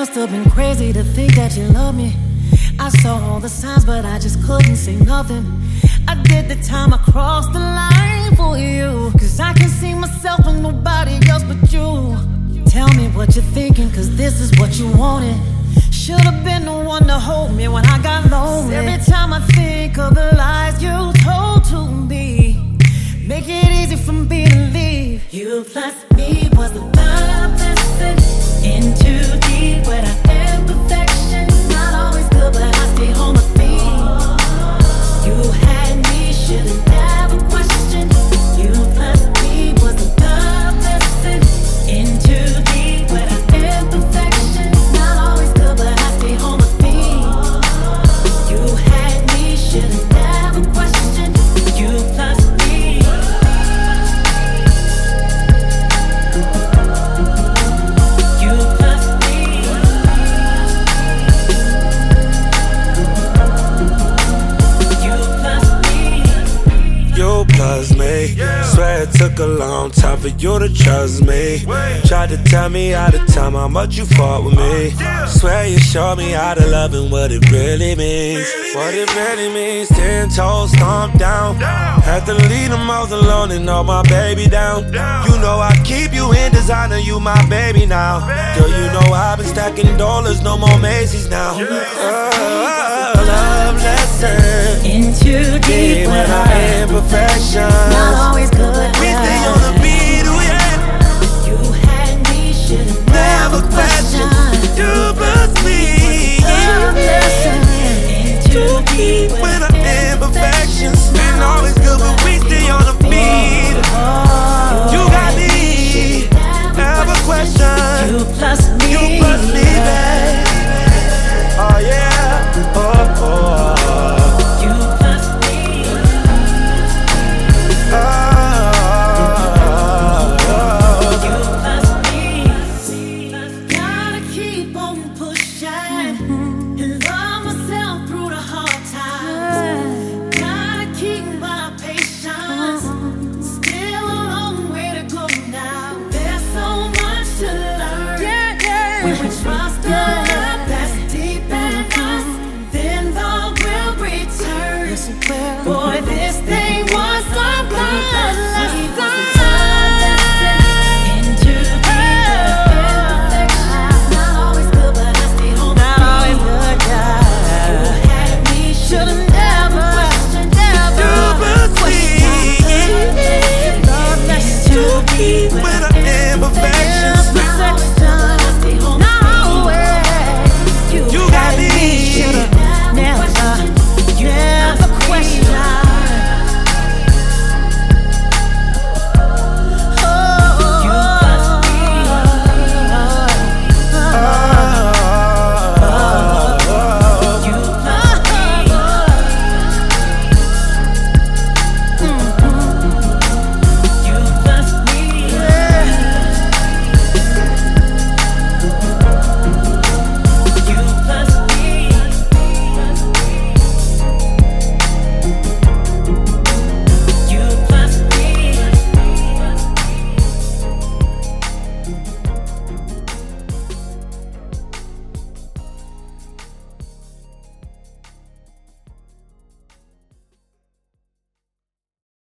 must have been crazy to think that you love me. I saw all the signs, but I just couldn't say nothing. I did the time I crossed the line for you. Cause I can see myself in nobody else but you. Tell me what you're thinking, cause this is what you wanted. Should've been the one to hold me when I got lonely. Every time I think of the lies you told to me, make it easy for me to leave. You plus took a long time for you to trust me. Tried to tell me all the time how much you fought with me. Swear you showed me how to love and what it really means. What it really means. Ten toes stomped down. Had to leave them all alone and all my baby down. You know I keep you in designer, you my baby now. Girl, you know I've been stacking dollars, no more Macy's now. Oh, love lesson. In should've Never